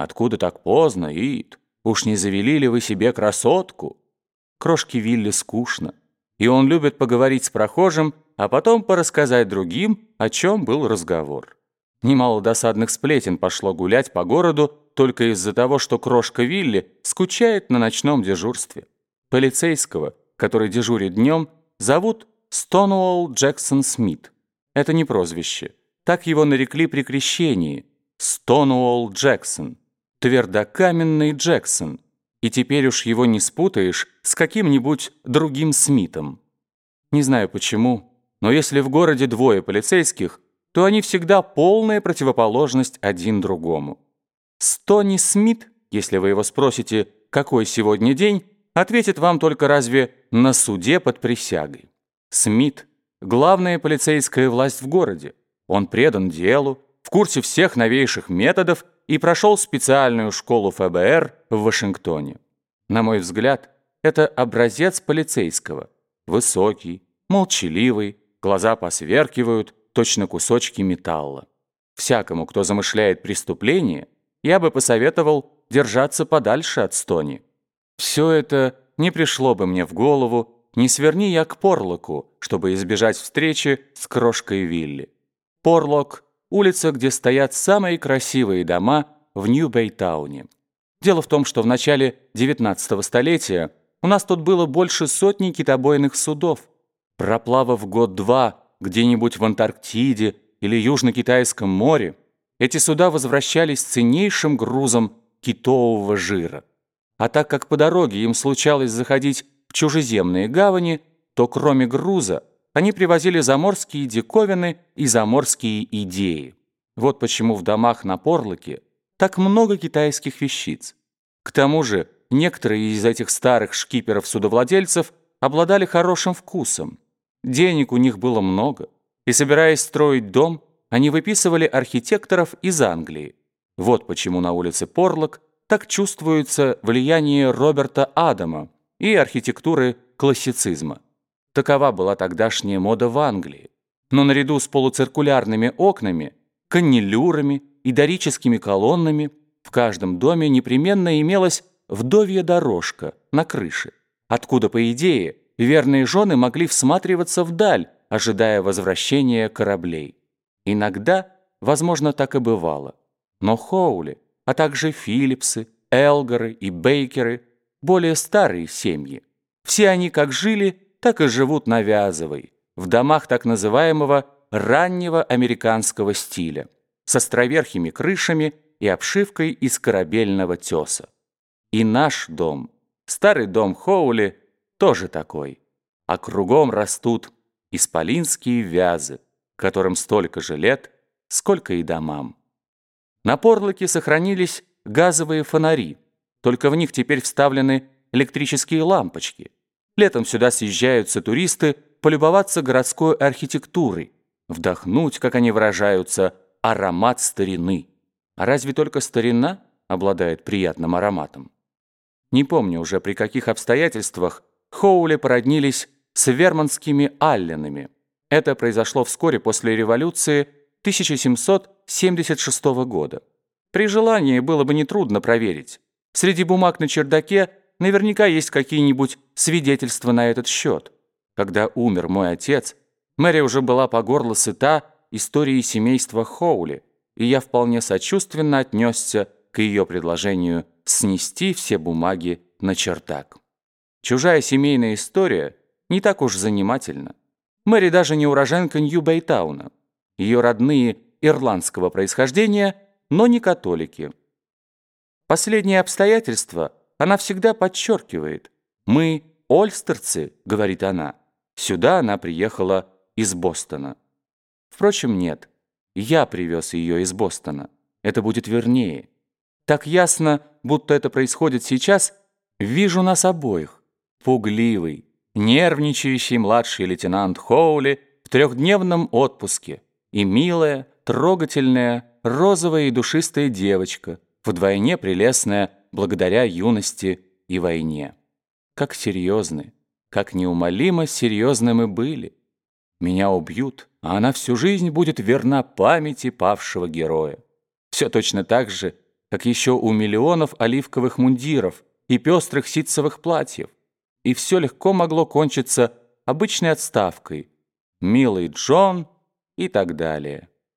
Откуда так поздно, Ид? Уж не завели ли вы себе красотку? Крошке Вилли скучно, и он любит поговорить с прохожим, а потом порассказать другим, о чем был разговор. Немало досадных сплетен пошло гулять по городу только из-за того, что крошка Вилли скучает на ночном дежурстве. Полицейского, который дежурит днем, зовут Стонуолл Джексон Смит. Это не прозвище. Так его нарекли при крещении. Стонуолл Джексон. Твердокаменный Джексон. И теперь уж его не спутаешь с каким-нибудь другим Смитом. Не знаю почему, но если в городе двое полицейских, то они всегда полная противоположность один другому. Стони Смит, если вы его спросите, какой сегодня день, ответит вам только разве на суде под присягой. Смит – главная полицейская власть в городе. Он предан делу, в курсе всех новейших методов и прошел специальную школу ФБР в Вашингтоне. На мой взгляд, это образец полицейского. Высокий, молчаливый, глаза посверкивают, точно кусочки металла. Всякому, кто замышляет преступление, я бы посоветовал держаться подальше от Стони. Все это не пришло бы мне в голову, не сверни я к Порлоку, чтобы избежать встречи с крошкой Вилли. Порлок – улица, где стоят самые красивые дома в Нью-Бейтауне. Дело в том, что в начале 19 столетия у нас тут было больше сотни китобойных судов. Проплавав год-два где-нибудь в Антарктиде или Южно-Китайском море, эти суда возвращались с ценнейшим грузом китового жира. А так как по дороге им случалось заходить в чужеземные гавани, то кроме груза они привозили заморские диковины и заморские идеи. Вот почему в домах на Порлоке так много китайских вещиц. К тому же некоторые из этих старых шкиперов-судовладельцев обладали хорошим вкусом. Денег у них было много, и, собираясь строить дом, они выписывали архитекторов из Англии. Вот почему на улице Порлок так чувствуется влияние Роберта Адама и архитектуры классицизма. Такова была тогдашняя мода в Англии. Но наряду с полуциркулярными окнами, каннелюрами и дорическими колоннами в каждом доме непременно имелась вдовья дорожка на крыше, откуда, по идее, верные жены могли всматриваться вдаль, ожидая возвращения кораблей. Иногда, возможно, так и бывало. Но Хоули, а также Филлипсы, Элгары и Бейкеры – более старые семьи. Все они как жили, так и живут на Вязовой, в домах так называемого раннего американского стиля, с островерхими крышами и обшивкой из корабельного теса. И наш дом, старый дом Хоули, тоже такой. А кругом растут исполинские вязы, которым столько же лет, сколько и домам. На порлоке сохранились газовые фонари, только в них теперь вставлены электрические лампочки. Летом сюда съезжаются туристы полюбоваться городской архитектурой, вдохнуть, как они выражаются, аромат старины. А разве только старина обладает приятным ароматом? Не помню уже, при каких обстоятельствах Хоули породнились с верманскими алленами. Это произошло вскоре после революции 1776 года. При желании было бы нетрудно проверить. Среди бумаг на чердаке наверняка есть какие-нибудь свидетельства на этот счет. Когда умер мой отец, Мэри уже была по горло сыта историей семейства Хоули, и я вполне сочувственно отнесся к ее предложению снести все бумаги на чердак. Чужая семейная история не так уж занимательна. Мэри даже не уроженка Нью-Бейтауна. Ее родные ирландского происхождения, но не католики. Последнее обстоятельство она всегда подчеркивает. «Мы ольстерцы», — говорит она. Сюда она приехала из Бостона. Впрочем, нет. Я привез ее из Бостона. Это будет вернее. Так ясно, будто это происходит сейчас, вижу нас обоих. Пугливый, нервничающий младший лейтенант Хоули в трехдневном отпуске и милая, трогательная, розовая и душистая девочка — вдвойне прелестная благодаря юности и войне. Как серьезны, как неумолимо серьезны мы были. Меня убьют, а она всю жизнь будет верна памяти павшего героя. Все точно так же, как еще у миллионов оливковых мундиров и пестрых ситцевых платьев. И все легко могло кончиться обычной отставкой. «Милый Джон» и так далее.